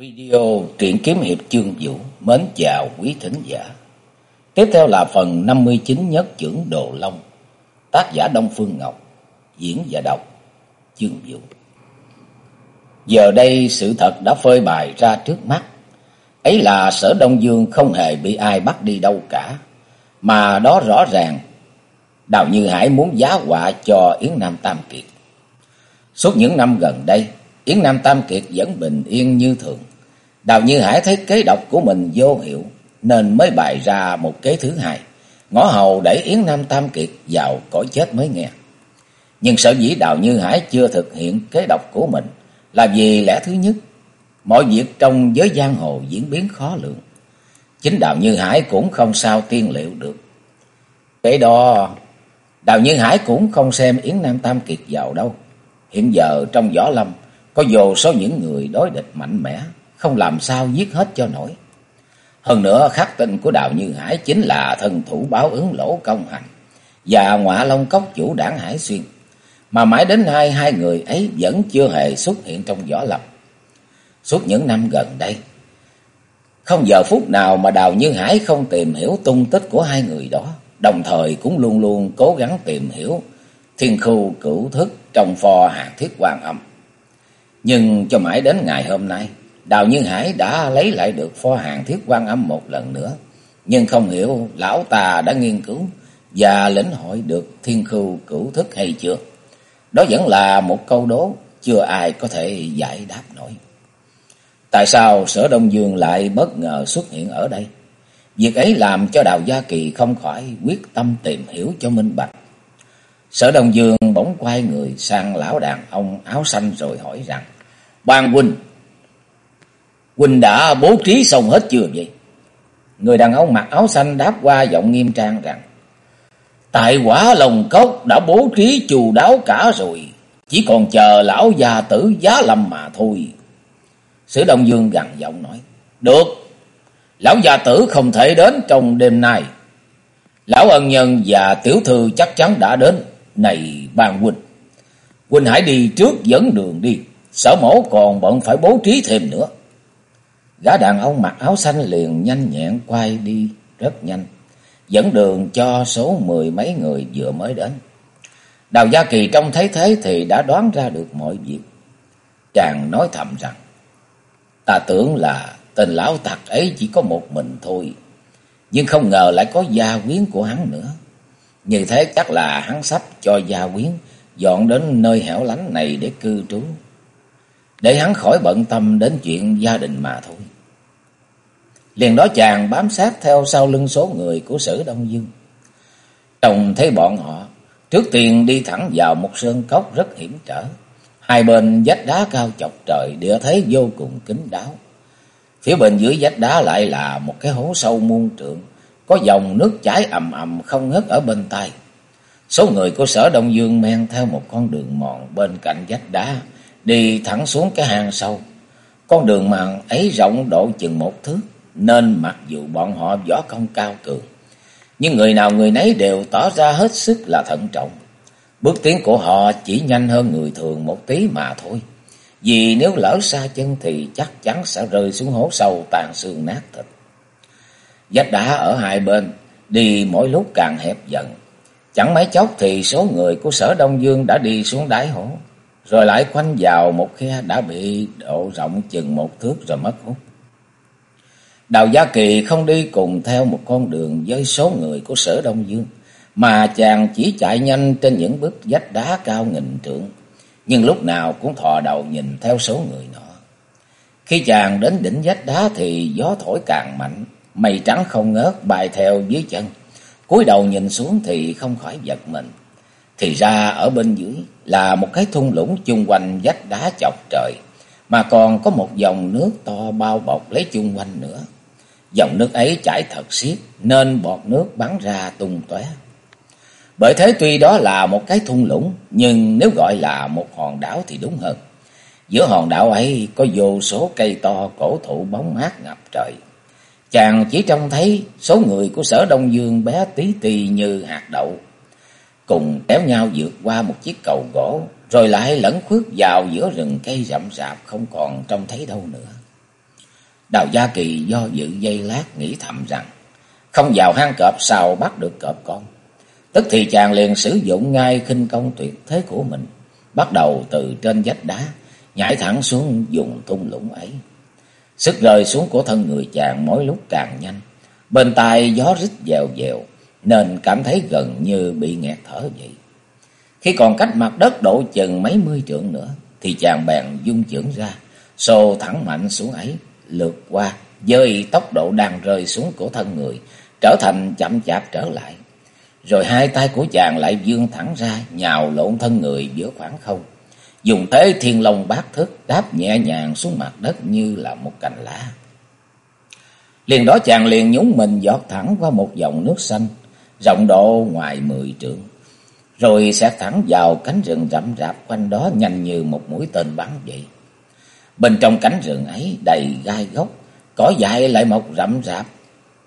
Video truyện kiếm hiệp chương vũ mến chào quý thính giả. Tiếp theo là phần 59 nhất trưởng Đồ Long, tác giả Đông Phương Ngọc, diễn và đọc chương vũ. Giờ đây sự thật đã phơi bày ra trước mắt. Ấy là sở Đông Dương không hề bị ai bắt đi đâu cả, mà đó rõ ràng Đào Như Hải muốn giá họa cho Yến Nam Tam Kiệt. Suốt những năm gần đây, Yến Nam Tam Kiệt vẫn bình yên như thường. Đào Như Hải thấy kế độc của mình vô hiệu, nên mới bày ra một kế thứ hai, ngõ hầu đẩy Yến Nam Tam Kiệt vào cõi chết mới nghe. Nhưng sở dĩ Đào Như Hải chưa thực hiện kế độc của mình là vì lẽ thứ nhất, mọi việc trong giới giang hồ diễn biến khó lường. Chính Đào Như Hải cũng không sao tiên liệu được. Cái đó, Đào Như Hải cũng không xem Yến Nam Tam Kiệt vào đâu. Hiện giờ trong võ lâm, có vô số những người đối địch mạnh mẽ, không làm sao giết hết cho nổi. Hơn nữa khắc tinh của Đào Như Hải chính là thần thủ báo ứng lỗ công hành và ngọa long cốc chủ đảng Hải Xuyên. Mà mãi đến nay hai người ấy vẫn chưa hề xuất hiện trong võ lập. Suốt những năm gần đây, không giờ phút nào mà Đào Như Hải không tìm hiểu tung tích của hai người đó, đồng thời cũng luôn luôn cố gắng tìm hiểu thiên khu cửu thức trong pho hàng thiết quan âm. Nhưng cho mãi đến ngày hôm nay, Đào Như Hải đã lấy lại được pho hàng thiết quan âm một lần nữa. Nhưng không hiểu lão ta đã nghiên cứu và lĩnh hội được thiên khu cửu thức hay chưa. Đó vẫn là một câu đố chưa ai có thể giải đáp nổi. Tại sao sở Đông Dương lại bất ngờ xuất hiện ở đây? Việc ấy làm cho Đào Gia Kỳ không khỏi quyết tâm tìm hiểu cho minh bạch. Sở Đông Dương bỗng quay người sang lão đàn ông áo xanh rồi hỏi rằng Ban huynh, huynh đã bố trí xong hết chưa vậy? Người đàn ông mặc áo xanh đáp qua giọng nghiêm trang rằng Tại quả lồng cốc đã bố trí chù đáo cả rồi, chỉ còn chờ lão già tử giá lầm mà thôi. Sử Đông Dương gằn giọng nói, Được, lão già tử không thể đến trong đêm nay. Lão ân nhân và tiểu thư chắc chắn đã đến. Này bàn huynh, huynh hãy đi trước dẫn đường đi, sở mổ còn bận phải bố trí thêm nữa. Gã đàn ông mặc áo xanh liền nhanh nhẹn quay đi rất nhanh, dẫn đường cho số mười mấy người vừa mới đến. Đào Gia Kỳ trông thấy thế thì đã đoán ra được mọi việc. Chàng nói thầm rằng, ta tưởng là tên lão tặc ấy chỉ có một mình thôi, nhưng không ngờ lại có gia quyến của hắn nữa. Như thế chắc là hắn sắp cho gia quyến dọn đến nơi hẻo lánh này để cư trú. Để hắn khỏi bận tâm đến chuyện gia đình mà thôi. Liền đó chàng bám sát theo sau lưng số người của sử Đông Dương. Trông thấy bọn họ, trước tiên đi thẳng vào một sơn cốc rất hiểm trở. Hai bên vách đá cao chọc trời, địa thế vô cùng kín đáo. Phía bên dưới vách đá lại là một cái hố sâu muôn trượng, có dòng nước chảy ầm ầm không ngớt ở bên tai. Số người của sở Đông Dương men theo một con đường mòn bên cạnh vách đá, đi thẳng xuống cái hang sâu. Con đường mòn ấy rộng độ chừng một thước, nên mặc dù bọn họ võ công cao cường, nhưng người nào người nấy đều tỏ ra hết sức là thận trọng. Bước tiến của họ chỉ nhanh hơn người thường một tí mà thôi. Vì nếu lỡ xa chân thì chắc chắn sẽ rơi xuống hố sâu tàn xương nát thịt. Vách đá ở hai bên, đi mỗi lúc càng hẹp dần. Chẳng mấy chốc thì số người của sở Đông Dương đã đi xuống đáy hố, rồi lại khoanh vào một khe đã bị độ rộng chừng một thước rồi mất hút. Đào Gia Kỳ không đi cùng theo một con đường với số người của sở Đông Dương, mà chàng chỉ chạy nhanh trên những bức vách đá cao nghìn trượng, nhưng lúc nào cũng thò đầu nhìn theo số người nọ. Khi chàng đến đỉnh vách đá thì gió thổi càng mạnh, mây trắng không ngớt bay theo dưới chân. cúi đầu nhìn xuống thì không khỏi giật mình. Thì ra ở bên dưới là một cái thung lũng chung quanh vách đá chọc trời, mà còn có một dòng nước to bao bọc lấy chung quanh nữa. Dòng nước ấy chảy thật xiết nên bọt nước bắn ra tung tóe. Bởi thế tuy đó là một cái thung lũng, nhưng nếu gọi là một hòn đảo thì đúng hơn. Giữa hòn đảo ấy có vô số cây to cổ thụ bóng mát ngập trời. Chàng chỉ trông thấy số người của sở Đông Dương bé tí tì như hạt đậu. Cùng kéo nhau vượt qua một chiếc cầu gỗ, rồi lại lẫn khuất vào giữa rừng cây rậm rạp không còn trông thấy đâu nữa. Đào Gia Kỳ do dự dây lát nghĩ thầm rằng, không vào hang cọp sao bắt được cọp con. Tức thì chàng liền sử dụng ngay khinh công tuyệt thế của mình, bắt đầu từ trên vách đá, nhảy thẳng xuống dùng tung lũng ấy. Sức rơi xuống của thân người chàng mỗi lúc càng nhanh, bên tai gió rít dèo dèo, nên cảm thấy gần như bị nghẹt thở vậy. Khi còn cách mặt đất độ chừng mấy mươi trượng nữa, thì chàng bèn dung chưởng ra, xô thẳng mạnh xuống ấy, lượt qua, dơi tốc độ đang rơi xuống của thân người, trở thành chậm chạp trở lại. Rồi hai tay của chàng lại dương thẳng ra, nhào lộn thân người giữa khoảng không. Dùng thế thiên long bát thức đáp nhẹ nhàng xuống mặt đất như là một cành lá. Liền đó chàng liền nhúng mình giọt thẳng qua một dòng nước xanh, rộng độ ngoài mười trượng. Rồi sẽ thẳng vào cánh rừng rậm rạp quanh đó nhanh như một mũi tên bắn vậy. Bên trong cánh rừng ấy đầy gai gốc, cỏ dại lại mọc rậm rạp.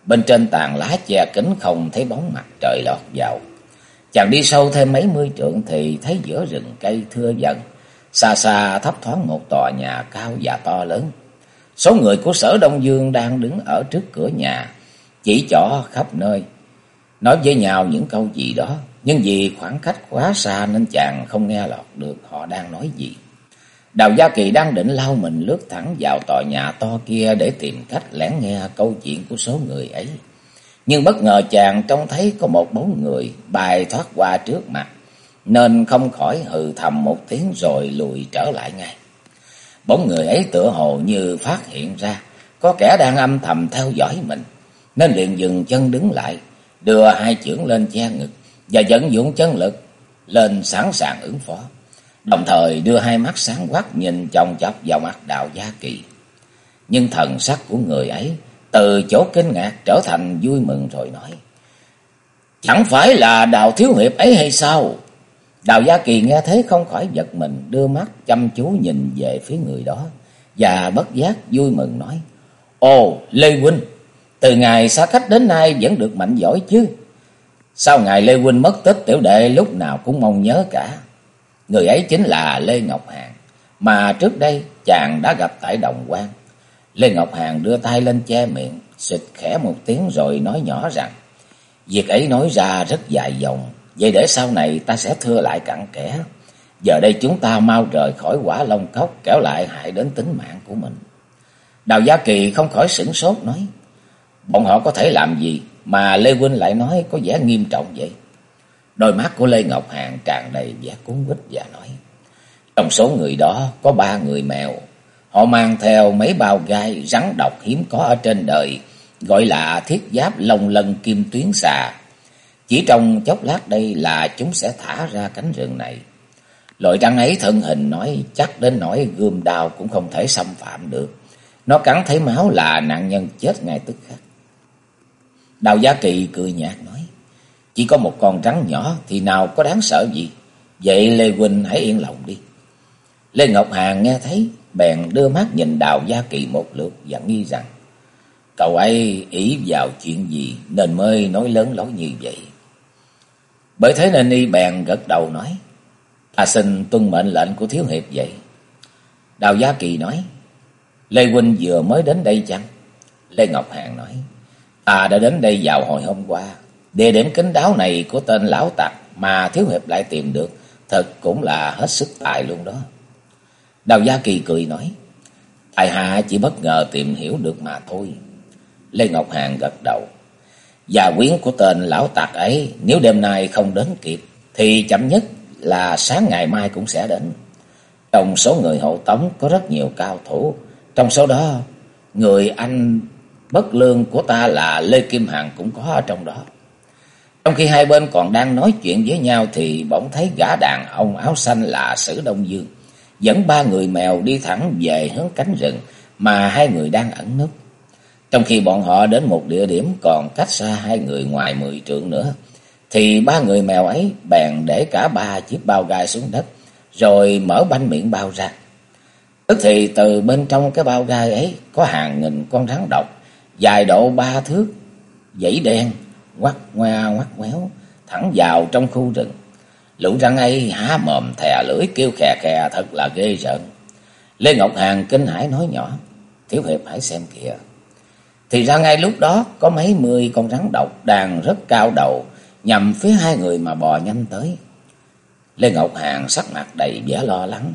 Bên trên tàn lá che kính không thấy bóng mặt trời lọt vào. Chàng đi sâu thêm mấy mươi trượng thì thấy giữa rừng cây thưa dần. Xa xa thấp thoáng một tòa nhà cao và to lớn. Số người của sở Đông Dương đang đứng ở trước cửa nhà, chỉ trỏ khắp nơi. Nói với nhau những câu gì đó, nhưng vì khoảng cách quá xa nên chàng không nghe lọt được họ đang nói gì. Đào Gia Kỳ đang định lao mình lướt thẳng vào tòa nhà to kia để tìm cách lén nghe câu chuyện của số người ấy. Nhưng bất ngờ chàng trông thấy có một bóng người bài thoát qua trước mặt, nên không khỏi hừ thầm một tiếng rồi lùi trở lại ngay. Bóng người ấy tựa hồ như phát hiện ra có kẻ đang âm thầm theo dõi mình, nên liền dừng chân đứng lại, đưa hai chưởng lên che ngực và dẫn dũng chân lực lên sẵn sàng ứng phó. Đồng thời đưa hai mắt sáng quắc nhìn chòng chọc vào mặt Đào Gia Kỳ. Nhưng thần sắc của người ấy từ chỗ kinh ngạc trở thành vui mừng rồi nói. Chẳng phải là Đào Thiếu Hiệp ấy hay sao? Đào Gia Kỳ nghe thế không khỏi giật mình, đưa mắt chăm chú nhìn về phía người đó, và bất giác vui mừng nói, Ồ, Lê Huynh, từ ngày xa cách đến nay vẫn được mạnh giỏi chứ. Sau ngày Lê Huynh mất tích tiểu đệ lúc nào cũng mong nhớ cả. Người ấy chính là Lê Ngọc hàng mà trước đây chàng đã gặp tại Đồng Quan. Lê Ngọc hàng đưa tay lên che miệng, xịt khẽ một tiếng rồi nói nhỏ rằng, Việc ấy nói ra rất dài dòng, vậy để sau này ta sẽ thưa lại cặn kẽ. Giờ đây chúng ta mau rời khỏi quả long cốc, kéo lại hại đến tính mạng của mình. Đào Gia Kỳ không khỏi sửng sốt nói, bọn họ có thể làm gì mà Lê Huynh lại nói có vẻ nghiêm trọng vậy? Đôi mắt của Lê Ngọc Hàng tràn đầy vẻ cuốn quýt và nói. Trong số người đó có ba người mèo. Họ mang theo mấy bao gai rắn độc hiếm có ở trên đời. Gọi là thiết giáp lông lân kim tuyến xà. Chỉ trong chốc lát đây là chúng sẽ thả ra cánh rừng này. Loại rắn ấy thân hình nói chắc đến nỗi gươm đao cũng không thể xâm phạm được. Nó cắn thấy máu là nạn nhân chết ngay tức khắc. Đào Gia Kỳ cười nhạt nói. Chỉ có một con rắn nhỏ thì nào có đáng sợ gì. Vậy Lê Huynh hãy yên lòng đi. Lê Ngọc hàng nghe thấy, bèn đưa mắt nhìn Đào Gia Kỳ một lượt và nghi rằng, cậu ấy ý vào chuyện gì nên mới nói lớn lối như vậy. Bởi thế nên y bèn gật đầu nói, ta xin tuân mệnh lệnh của Thiếu Hiệp vậy. Đào Gia Kỳ nói, Lê Huynh vừa mới đến đây chăng? Lê Ngọc hàng nói, ta đã đến đây vào hồi hôm qua. Địa điểm kín đáo này của tên lão tặc mà Thiếu Hiệp lại tìm được, thật cũng là hết sức tài luôn đó. Đào Gia Kỳ cười nói, Tài hạ chỉ bất ngờ tìm hiểu được mà thôi. Lê Ngọc Hàn gật đầu. Và quyến của tên lão tặc ấy nếu đêm nay không đến kịp thì chậm nhất là sáng ngày mai cũng sẽ đến. Trong số người hộ tống có rất nhiều cao thủ. Trong số đó người anh bất lương của ta là Lê Kim Hằng cũng có ở trong đó. Trong khi hai bên còn đang nói chuyện với nhau thì bỗng thấy gã đàn ông áo xanh là Sử Đông Dương. Dẫn ba người mèo đi thẳng về hướng cánh rừng mà hai người đang ẩn núp. Trong khi bọn họ đến một địa điểm còn cách xa hai người ngoài mười trượng nữa, thì ba người mèo ấy bèn để cả ba chiếc bao gai xuống đất, rồi mở banh miệng bao ra. Tức thì từ bên trong cái bao gai ấy có hàng nghìn con rắn độc, dài độ ba thước, dãy đen, quắt ngoa quắt quéo, thẳng vào trong khu rừng. Lũ rắn ấy há mồm thè lưỡi kêu khè khè thật là ghê rợn. Lê Ngọc hàng kinh hãi nói nhỏ. Thiếu Hiệp hãy xem kìa. Thì ra ngay lúc đó có mấy mươi con rắn độc đang rất cao đầu nhằm phía hai người mà bò nhanh tới. Lê Ngọc Hàng sắc mặt đầy vẻ lo lắng.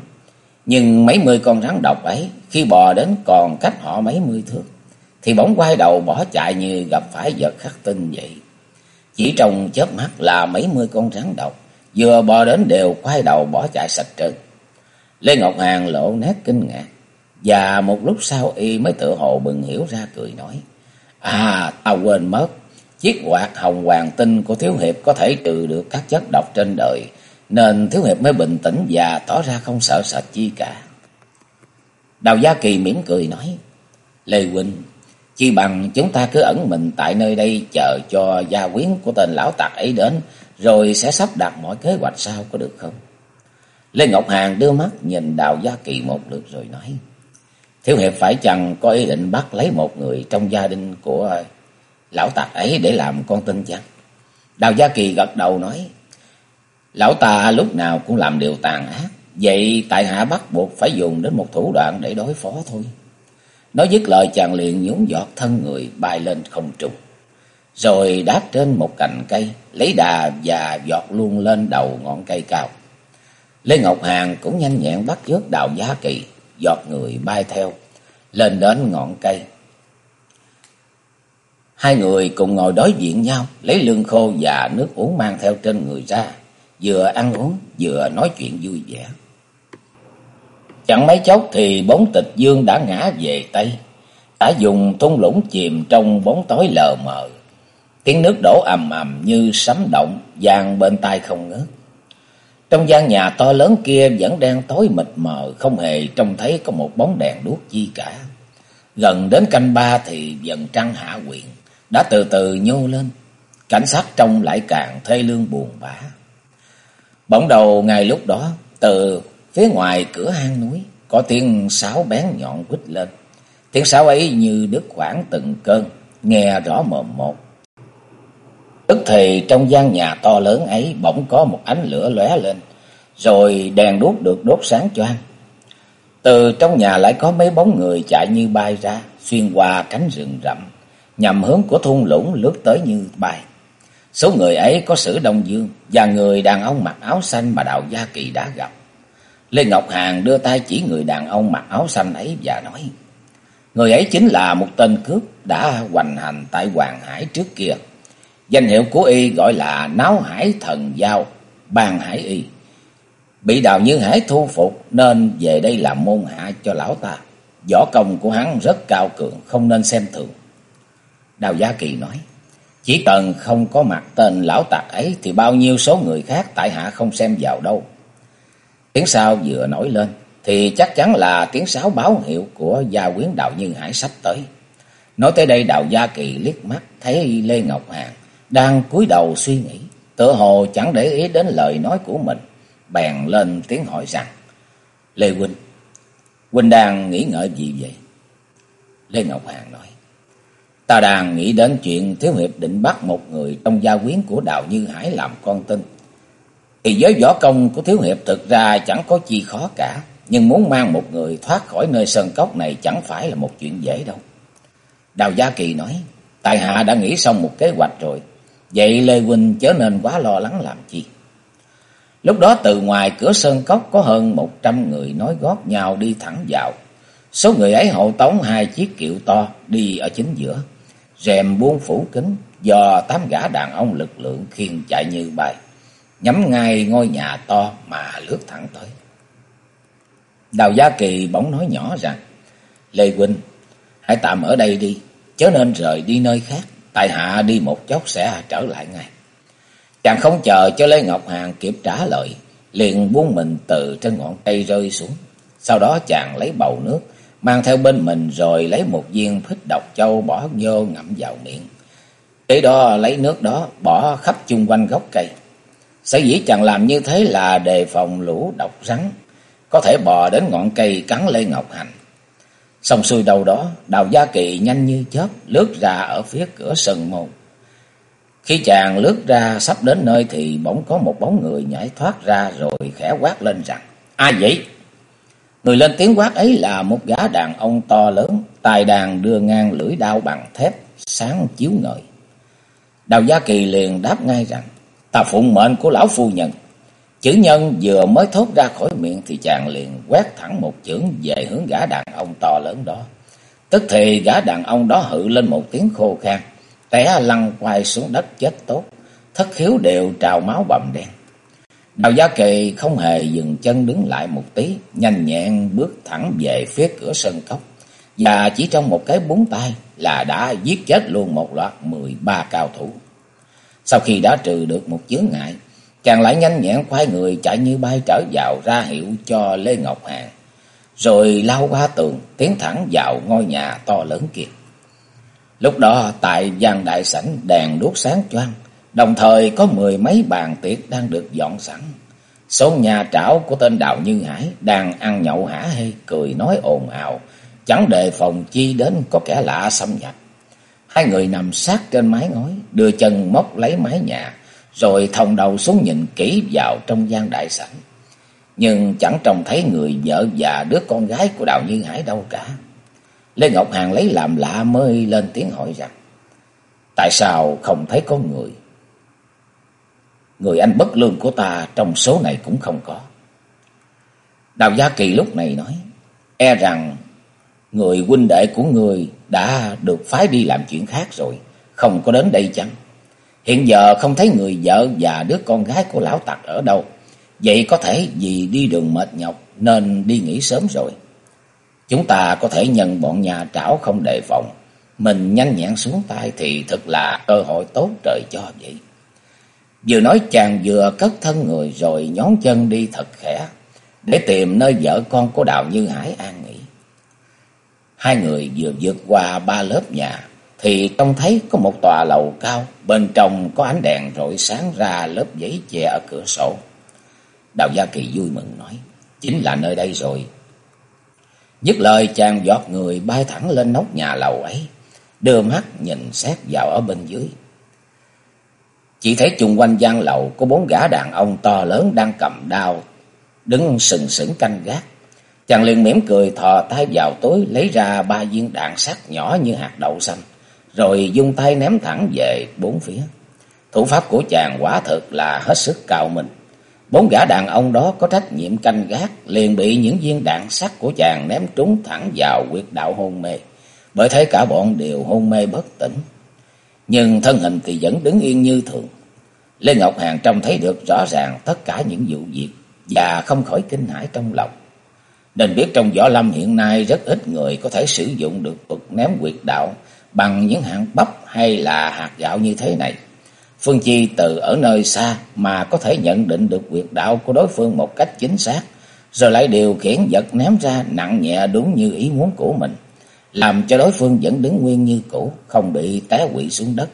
Nhưng mấy mươi con rắn độc ấy khi bò đến còn cách họ mấy mươi thước thì bỗng quay đầu bỏ chạy như gặp phải vật khắc tinh vậy. Chỉ trong chớp mắt là mấy mươi con rắn độc vừa bò đến đều quay đầu bỏ chạy sạch trơn. Lê Ngọc Hàng lộ nét kinh ngạc và một lúc sau y mới tự hồ bừng hiểu ra cười nói. À, tao quên mất. Chiếc quạt hồng hoàng tinh của Thiếu Hiệp có thể trừ được các chất độc trên đời. Nên Thiếu Hiệp mới bình tĩnh và tỏ ra không sợ sệt chi cả. Đào Gia Kỳ mỉm cười nói. Lê Huynh, chi bằng chúng ta cứ ẩn mình tại nơi đây chờ cho gia quyến của tên lão tặc ấy đến. Rồi sẽ sắp đặt mọi kế hoạch sau có được không? Lê Ngọc Hàng đưa mắt nhìn Đào Gia Kỳ một lượt rồi nói. Thiếu hiệp phải chăng có ý định bắt lấy một người trong gia đình của lão tặc ấy để làm con tin chăng? Đào Gia Kỳ gật đầu nói. Lão ta lúc nào cũng làm điều tàn ác. Vậy tại hạ bắt buộc phải dùng đến một thủ đoạn để đối phó thôi. Nói dứt lời chàng liền nhún giọt thân người bay lên không trung. Rồi đáp trên một cành cây, lấy đà và giọt luôn lên đầu ngọn cây cao. Lê Ngọc Hàng cũng nhanh nhẹn bắt chước đào giá kỳ, giọt người bay theo, lên đến ngọn cây. Hai người cùng ngồi đối diện nhau, lấy lương khô và nước uống mang theo trên người ra, vừa ăn uống, vừa nói chuyện vui vẻ. Chẳng mấy chốc thì bóng tịch dương đã ngã về Tây, đã dùng thung lũng chìm trong bóng tối lờ mờ. Tiếng nước đổ ầm ầm như sấm động, vang bên tai không ngớt. Trong gian nhà to lớn kia vẫn đang tối mịt mờ, không hề trông thấy có một bóng đèn đuốc chi cả. Gần đến canh ba thì dần trăng hạ quyện, đã từ từ nhô lên. Cảnh sát trong lại càng thê lương buồn bã. Bỗng đầu ngày lúc đó, từ phía ngoài cửa hang núi, có tiếng sáo bén nhọn quýt lên. Tiếng sáo ấy như đứt khoảng từng cơn, nghe rõ mồm một. Tức thì trong gian nhà to lớn ấy bỗng có một ánh lửa lóe lên, rồi đèn đuốc được đốt sáng choang. Từ trong nhà lại có mấy bóng người chạy như bay ra, xuyên qua cánh rừng rậm, nhằm hướng của thung lũng lướt tới như bay. Số người ấy có Sử Đông Dương và người đàn ông mặc áo xanh mà đạo Gia Kỳ đã gặp. Lê Ngọc Hàn đưa tay chỉ người đàn ông mặc áo xanh ấy và nói, Người ấy chính là một tên cướp đã hoành hành tại Hoàng Hải trước kia. Danh hiệu của y gọi là Náo Hải Thần Giao, Ban Hải Y. Bị Đào Như Hải thu phục nên về đây làm môn hạ cho lão ta. Võ công của hắn rất cao cường, không nên xem thường. Đào Gia Kỳ nói, chỉ cần không có mặt tên lão tạc ấy thì bao nhiêu số người khác tại hạ không xem vào đâu. Tiếng sao vừa nổi lên thì chắc chắn là tiếng sáo báo hiệu của gia quyến đạo Như Hải sắp tới. Nói tới đây đạo Gia Kỳ liếc mắt thấy Lê Ngọc Hàng đang cúi đầu suy nghĩ, tự hồ chẳng để ý đến lời nói của mình, bèn lên tiếng hỏi rằng: "Lê huynh, huynh đang nghĩ ngợi gì vậy?" Lê Ngọc Hàng nói: "Ta đang nghĩ đến chuyện thiếu hiệp định bắt một người trong gia quyến của đạo Như Hải làm con tin. Thì với võ công của thiếu hiệp thực ra chẳng có chi khó cả, nhưng muốn mang một người thoát khỏi nơi sơn cốc này chẳng phải là một chuyện dễ đâu." Đào Gia Kỳ nói: "Tài hạ đã nghĩ xong một kế hoạch rồi." Vậy Lê Huynh chớ nên quá lo lắng làm chi. Lúc đó từ ngoài cửa sơn cốc có hơn một trăm người nói gót nhau đi thẳng vào. Số người ấy hộ tống hai chiếc kiệu to đi ở chính giữa. Rèm buông phủ kính do tám gã đàn ông lực lượng khiên chạy như bay. Nhắm ngay ngôi nhà to mà lướt thẳng tới. Đào Gia Kỳ bỗng nói nhỏ rằng Lê Huynh hãy tạm ở đây đi, chớ nên rời đi nơi khác tại hạ đi một chốc sẽ trở lại ngay. Chàng không chờ cho Lê Ngọc Hàng kịp trả lời, liền buông mình từ trên ngọn cây rơi xuống. Sau đó chàng lấy bầu nước, mang theo bên mình rồi lấy một viên phích độc châu bỏ vô ngậm vào miệng. Kế đó lấy nước đó bỏ khắp chung quanh gốc cây. Sở dĩ chàng làm như thế là đề phòng lũ độc rắn, có thể bò đến ngọn cây cắn Lê Ngọc Hành. Xong xuôi đầu đó, Đào Gia Kỳ nhanh như chớp lướt ra ở phía cửa sân môn. Khi chàng lướt ra sắp đến nơi thì bỗng có một bóng người nhảy thoát ra rồi khẽ quát lên rằng, Ai vậy? Người lên tiếng quát ấy là một gã đàn ông to lớn, tài đàn đưa ngang lưỡi đao bằng thép, sáng chiếu ngời. Đào Gia Kỳ liền đáp ngay rằng, ta phụng mệnh của lão phu nhân. Chữ nhân vừa mới thốt ra khỏi miệng thì chàng liền quét thẳng một chưởng về hướng gã đàn ông to lớn đó. Tức thì gã đàn ông đó hự lên một tiếng khô khan, té lăn quay xuống đất chết tốt, thất khiếu đều trào máu bầm đen. Đào Gia Kỳ không hề dừng chân đứng lại một tí, nhanh nhẹn bước thẳng về phía cửa sân cốc. Và chỉ trong một cái búng tay là đã giết chết luôn một loạt mười ba cao thủ. Sau khi đã trừ được một chướng ngại, chàng lại nhanh nhẹn quay người chạy như bay trở vào ra hiệu cho Lê Ngọc Hàng. Rồi lao qua tường, tiến thẳng vào ngôi nhà to lớn kia. Lúc đó tại gian đại sảnh đèn đuốc sáng choang, đồng thời có mười mấy bàn tiệc đang được dọn sẵn. Số nhà trảo của tên Đào Như Hải đang ăn nhậu hả hê, cười nói ồn ào, chẳng đề phòng chi đến có kẻ lạ xâm nhập. Hai người nằm sát trên mái ngói, đưa chân móc lấy mái nhà, rồi thòng đầu xuống nhìn kỹ vào trong gian đại sảnh. Nhưng chẳng trông thấy người vợ và đứa con gái của Đào Như Hải đâu cả. Lê Ngọc Hàng lấy làm lạ mới lên tiếng hỏi rằng, Tại sao không thấy có người? Người anh bất lương của ta trong số này cũng không có. Đào Gia Kỳ lúc này nói, e rằng người huynh đệ của người đã được phái đi làm chuyện khác rồi, không có đến đây chăng? Hiện giờ không thấy người vợ và đứa con gái của lão tặc ở đâu. Vậy có thể vì đi đường mệt nhọc nên đi nghỉ sớm rồi. Chúng ta có thể nhận bọn nhà trảo không đề phòng. Mình nhanh nhẹn xuống tay thì thật là cơ hội tốt trời cho vậy. Vừa nói chàng vừa cất thân người rồi nhón chân đi thật khẽ. Để tìm nơi vợ con của Đào Như Hải an nghỉ. Hai người vừa vượt qua ba lớp nhà thì trông thấy có một tòa lầu cao, bên trong có ánh đèn rọi sáng ra lớp giấy che ở cửa sổ. Đào Gia Kỳ vui mừng nói, chính là nơi đây rồi. Dứt lời chàng giọt người bay thẳng lên nóc nhà lầu ấy, đưa mắt nhìn xét vào ở bên dưới. Chỉ thấy chung quanh gian lầu có bốn gã đàn ông to lớn đang cầm đao, đứng sừng sững canh gác. Chàng liền mỉm cười thò tay vào túi lấy ra ba viên đạn sắt nhỏ như hạt đậu xanh, rồi dùng tay ném thẳng về bốn phía. Thủ pháp của chàng quả thực là hết sức cao minh. Bốn gã đàn ông đó có trách nhiệm canh gác, liền bị những viên đạn sắt của chàng ném trúng thẳng vào huyệt đạo hôn mê. Bởi thế cả bọn đều hôn mê bất tỉnh. Nhưng thân hình thì vẫn đứng yên như thường. Lê Ngọc Hàng trông thấy được rõ ràng tất cả những vụ việc và không khỏi kinh hãi trong lòng. Nên biết trong võ lâm hiện nay rất ít người có thể sử dụng được thuật ném quyệt đạo bằng những hạng bắp hay là hạt gạo như thế này. Phương Chi từ ở nơi xa mà có thể nhận định được quyệt đạo của đối phương một cách chính xác, rồi lại điều khiển vật ném ra nặng nhẹ đúng như ý muốn của mình, làm cho đối phương vẫn đứng nguyên như cũ, không bị té quỵ xuống đất.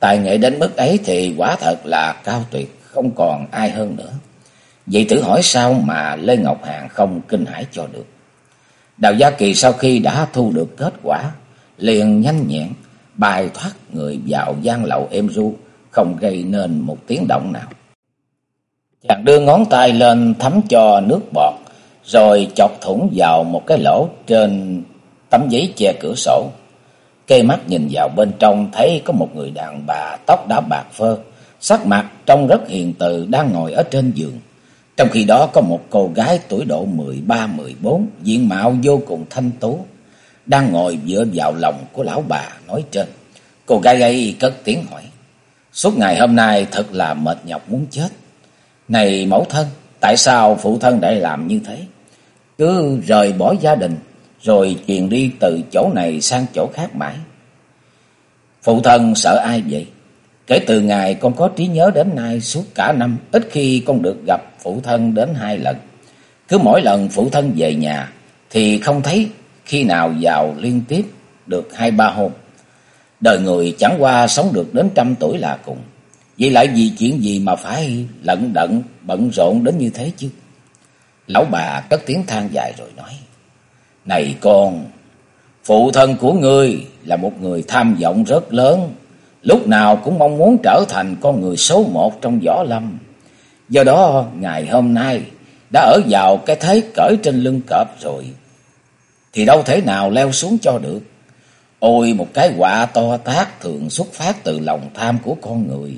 Tài nghệ đến mức ấy thì quả thật là cao tuyệt, không còn ai hơn nữa. Vậy thử hỏi sao mà Lê Ngọc Hàng không kinh hãi cho được. Đào Gia Kỳ sau khi đã thu được kết quả, liền nhanh nhẹn, bài thoát người vào gian lậu êm ru, không gây nên một tiếng động nào. Chàng đưa ngón tay lên thấm cho nước bọt, rồi chọc thủng vào một cái lỗ trên tấm giấy che cửa sổ. Cây mắt nhìn vào bên trong thấy có một người đàn bà tóc đã bạc phơ, sắc mặt trông rất hiền từ đang ngồi ở trên giường. Trong khi đó có một cô gái tuổi độ 13-14, diện mạo vô cùng thanh tú, đang ngồi dựa vào lòng của lão bà nói trên. Cô gái ấy cất tiếng hỏi, suốt ngày hôm nay thật là mệt nhọc muốn chết. Này mẫu thân, tại sao phụ thân lại làm như thế? Cứ rời bỏ gia đình, rồi chuyển đi từ chỗ này sang chỗ khác mãi. Phụ thân sợ ai vậy? Kể từ ngày con có trí nhớ đến nay suốt cả năm, ít khi con được gặp phụ thân đến hai lần. Cứ mỗi lần phụ thân về nhà thì không thấy khi nào vào liên tiếp được hai ba hôm. Đời người chẳng qua sống được đến trăm tuổi là cùng. Vậy lại vì chuyện gì mà phải lận đận bận rộn đến như thế chứ? Lão bà cất tiếng than dài rồi nói. Này con, phụ thân của ngươi là một người tham vọng rất lớn. Lúc nào cũng mong muốn trở thành con người số một trong võ lâm. Do đó ngày hôm nay đã ở vào cái thế cởi trên lưng cọp rồi. thì đâu thể nào leo xuống cho được. Ôi một cái quả to tác thường xuất phát từ lòng tham của con người.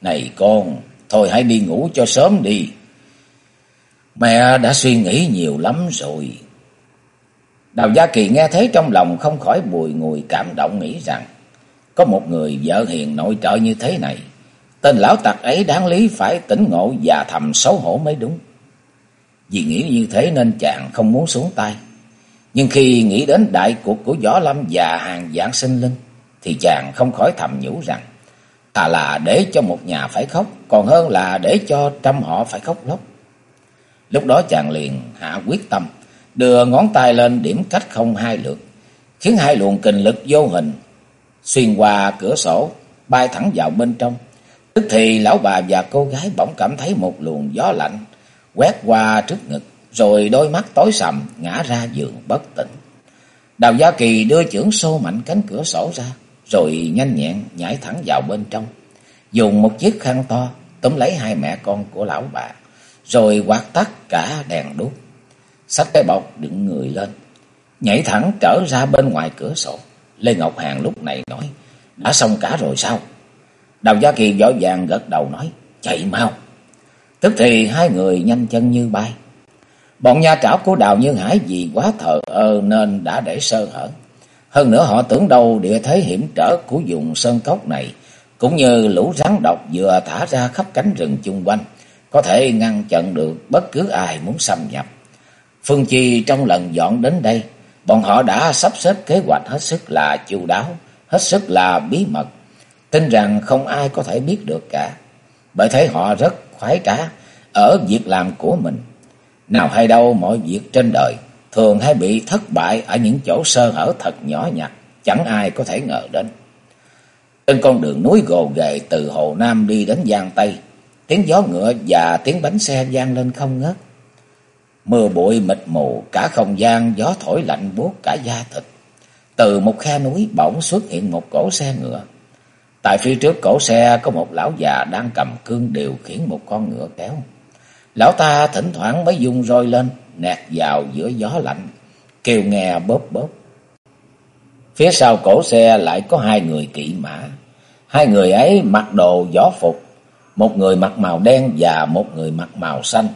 Này con, thôi hãy đi ngủ cho sớm đi. Mẹ đã suy nghĩ nhiều lắm rồi. Đào Gia Kỳ nghe thấy trong lòng không khỏi bùi ngùi cảm động nghĩ rằng có một người vợ hiền nội trợ như thế này. Tên lão tặc ấy đáng lý phải tỉnh ngộ và thầm xấu hổ mới đúng. Vì nghĩ như thế nên chàng không muốn xuống tay. Nhưng khi nghĩ đến đại cuộc của Võ Lâm và hàng dạng sinh linh, thì chàng không khỏi thầm nhủ rằng, thà là để cho một nhà phải khóc, còn hơn là để cho trăm họ phải khóc lóc. Lúc đó chàng liền hạ quyết tâm, đưa ngón tay lên điểm cách không hai lượt, khiến hai luồng kình lực vô hình xuyên qua cửa sổ, bay thẳng vào bên trong. Tức thì lão bà và cô gái bỗng cảm thấy một luồng gió lạnh quét qua trước ngực, rồi đôi mắt tối sầm ngã ra giường bất tỉnh. Đào Gia Kỳ đưa chưởng xô mạnh cánh cửa sổ ra, rồi nhanh nhẹn nhảy thẳng vào bên trong, dùng một chiếc khăn to túm lấy hai mẹ con của lão bà, rồi quạt tắt cả đèn đuốc, xách cái bọc đựng người lên, nhảy thẳng trở ra bên ngoài cửa sổ. Lê Ngọc Hàng lúc này nói, đã xong cả rồi sao? Đào Gia Kỳ võ vàng gật đầu nói, chạy mau. Tức thì hai người nhanh chân như bay. Bọn nha trảo của Đào Như Hải vì quá thờ ơ nên đã để sơ hở. Hơn nữa họ tưởng đâu địa thế hiểm trở của vùng sơn cốc này, cũng như lũ rắn độc vừa thả ra khắp cánh rừng chung quanh, có thể ngăn chặn được bất cứ ai muốn xâm nhập. Phương Chi trong lần dọn đến đây, bọn họ đã sắp xếp kế hoạch hết sức là chu đáo, hết sức là bí mật, tin rằng không ai có thể biết được cả. Bởi thế họ rất khoái trá ở việc làm của mình. Nào hay đâu mọi việc trên đời thường hay bị thất bại ở những chỗ sơ hở thật nhỏ nhặt, chẳng ai có thể ngờ đến. Trên con đường núi gồ ghề từ Hồ Nam đi đến Giang Tây, tiếng gió ngựa và tiếng bánh xe vang lên không ngớt. Mưa bụi mịt mù, cả không gian gió thổi lạnh buốt cả da thịt. Từ một khe núi bỗng xuất hiện một cỗ xe ngựa. Tại phía trước cổ xe có một lão già đang cầm cương điều khiển một con ngựa kéo. Lão ta thỉnh thoảng mới dung roi lên, nẹt vào giữa gió lạnh, kêu nghe bóp bóp. Phía sau cổ xe lại có hai người kỵ mã. Hai người ấy mặc đồ gió phục, một người mặc màu đen và một người mặc màu xanh.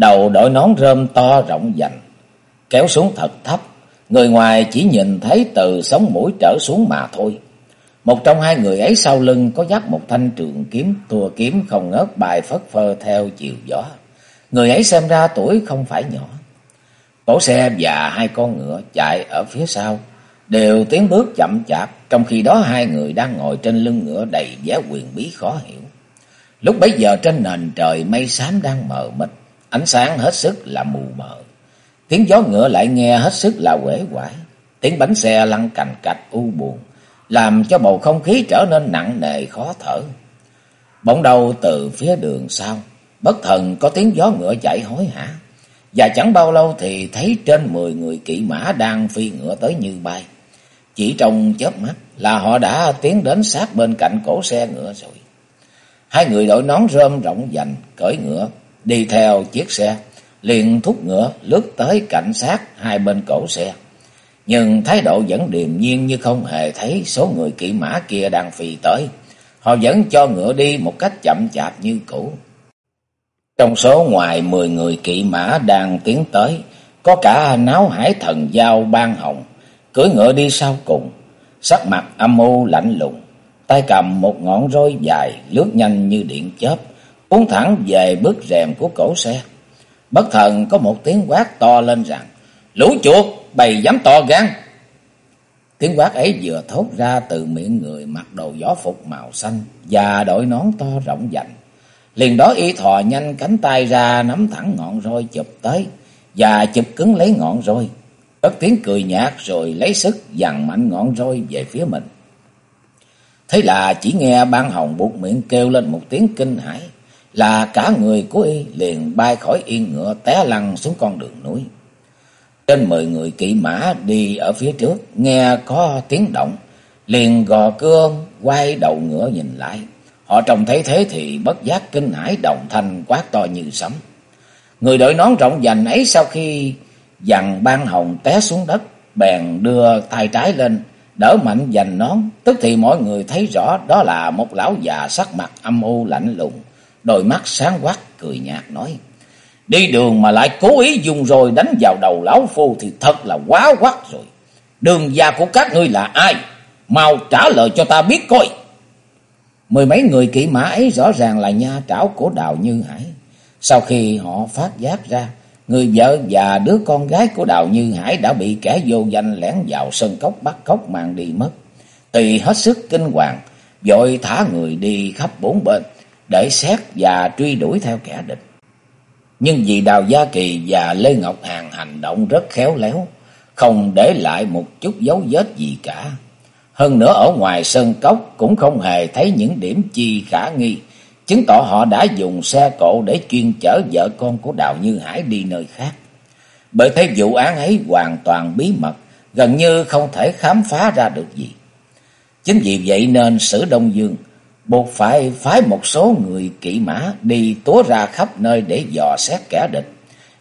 Đầu đội nón rơm to rộng dành, kéo xuống thật thấp. Người ngoài chỉ nhìn thấy từ sống mũi trở xuống mà thôi. Một trong hai người ấy sau lưng có dắt một thanh trường kiếm, tua kiếm không ngớt bài phất phơ theo chiều gió. Người ấy xem ra tuổi không phải nhỏ. Cổ xe và hai con ngựa chạy ở phía sau, đều tiến bước chậm chạp, trong khi đó hai người đang ngồi trên lưng ngựa đầy vẻ quyền bí khó hiểu. Lúc bấy giờ trên nền trời mây xám đang mờ mịt, ánh sáng hết sức là mù mờ. Tiếng gió ngựa lại nghe hết sức là quể quải, tiếng bánh xe lăn cành cạch u buồn làm cho bầu không khí trở nên nặng nề khó thở. Bỗng đầu từ phía đường sau, bất thần có tiếng gió ngựa chạy hối hả. Và chẳng bao lâu thì thấy trên mười người kỵ mã đang phi ngựa tới như bay. Chỉ trong chớp mắt là họ đã tiến đến sát bên cạnh cổ xe ngựa rồi. Hai người đội nón rơm rộng dành, cởi ngựa, đi theo chiếc xe, liền thúc ngựa lướt tới cảnh sát hai bên cổ xe nhưng thái độ vẫn điềm nhiên như không hề thấy số người kỵ mã kia đang phi tới. Họ vẫn cho ngựa đi một cách chậm chạp như cũ. Trong số ngoài mười người kỵ mã đang tiến tới, có cả náo hải thần giao ban hồng, cưỡi ngựa đi sau cùng, sắc mặt âm u lạnh lùng, tay cầm một ngọn roi dài lướt nhanh như điện chớp, cuốn thẳng về bước rèm của cổ xe. Bất thần có một tiếng quát to lên rằng, lũ chuột! bày dám to gan. Tiếng quát ấy vừa thốt ra từ miệng người mặc đồ gió phục màu xanh và đội nón to rộng dành. Liền đó y thò nhanh cánh tay ra nắm thẳng ngọn roi chụp tới và chụp cứng lấy ngọn roi. Cất tiếng cười nhạt rồi lấy sức dằn mạnh ngọn roi về phía mình. Thế là chỉ nghe ban hồng buộc miệng kêu lên một tiếng kinh hãi là cả người của y liền bay khỏi yên ngựa té lăn xuống con đường núi. Trên mười người kỵ mã đi ở phía trước, nghe có tiếng động, liền gò cương, quay đầu ngựa nhìn lại. Họ trông thấy thế thì bất giác kinh hãi đồng thanh quát to như sấm. Người đội nón rộng dành ấy sau khi dằn ban hồng té xuống đất, bèn đưa tay trái lên, đỡ mạnh dành nón, tức thì mọi người thấy rõ đó là một lão già sắc mặt âm u lạnh lùng, đôi mắt sáng quắc cười nhạt nói: "Đi đường mà lại cố ý dùng rồi đánh vào đầu lão phu thì thật là quá quắc rồi. Đường gia của các ngươi là ai? Mau trả lời cho ta biết coi." Mười mấy người kỵ mã ấy rõ ràng là nha trảo của Đào Như Hải. Sau khi họ phát giác ra, người vợ và đứa con gái của Đào Như Hải đã bị kẻ vô danh lẻn vào sân cốc bắt cóc mang đi mất. Thì hết sức kinh hoàng, vội thả người đi khắp bốn bên, để xét và truy đuổi theo kẻ địch. Nhưng vì Đào Gia Kỳ và Lê Ngọc Hàn hành động rất khéo léo, không để lại một chút dấu vết gì cả. Hơn nữa ở ngoài sân cốc cũng không hề thấy những điểm chi khả nghi, chứng tỏ họ đã dùng xe cộ để chuyên chở vợ con của Đào Như Hải đi nơi khác. Bởi thế vụ án ấy hoàn toàn bí mật, gần như không thể khám phá ra được gì. Chính vì vậy nên Sử Đông Dương buộc phải phái một số người kỵ mã đi túa ra khắp nơi để dò xét kẻ địch.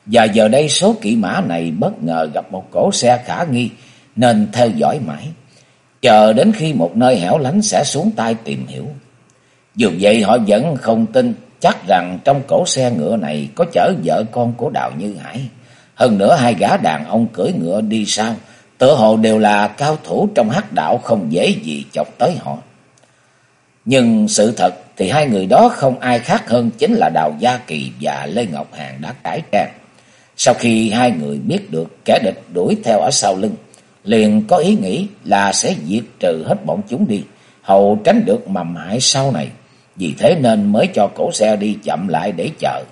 Và giờ đây số kỵ mã này bất ngờ gặp một cỗ xe khả nghi nên theo dõi mãi chờ đến khi một nơi hẻo lánh sẽ xuống tay tìm hiểu. Dù vậy họ vẫn không tin chắc rằng trong cỗ xe ngựa này có chở vợ con của Đào Như Hải. Hơn nữa hai gã đàn ông cưỡi ngựa đi sau, tự hồ đều là cao thủ trong hắc đạo không dễ gì chọc tới họ. Nhưng sự thật thì hai người đó không ai khác hơn chính là Đào Gia Kỳ và Lê Ngọc Hàn đã cải trang. Sau khi hai người biết được kẻ địch đuổi theo ở sau lưng, liền có ý nghĩ là sẽ diệt trừ hết bọn chúng đi, hầu tránh được mầm hại sau này. Vì thế nên mới cho cổ xe đi chậm lại để chờ.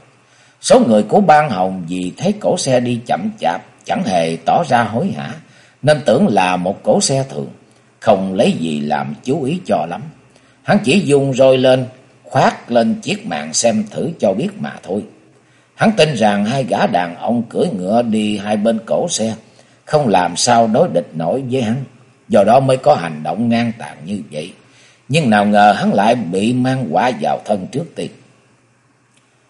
Số người của ban hồng vì thấy cổ xe đi chậm chạp, chẳng hề tỏ ra hối hả, nên tưởng là một cổ xe thường, không lấy gì làm chú ý cho lắm. Hắn chỉ dùng rồi lên, khoát lên chiếc mạng xem thử cho biết mà thôi. Hắn tin rằng hai gã đàn ông cưỡi ngựa đi hai bên cổ xe, không làm sao đối địch nổi với hắn, do đó mới có hành động ngang tàn như vậy. Nhưng nào ngờ hắn lại bị mang quả vào thân trước tiên.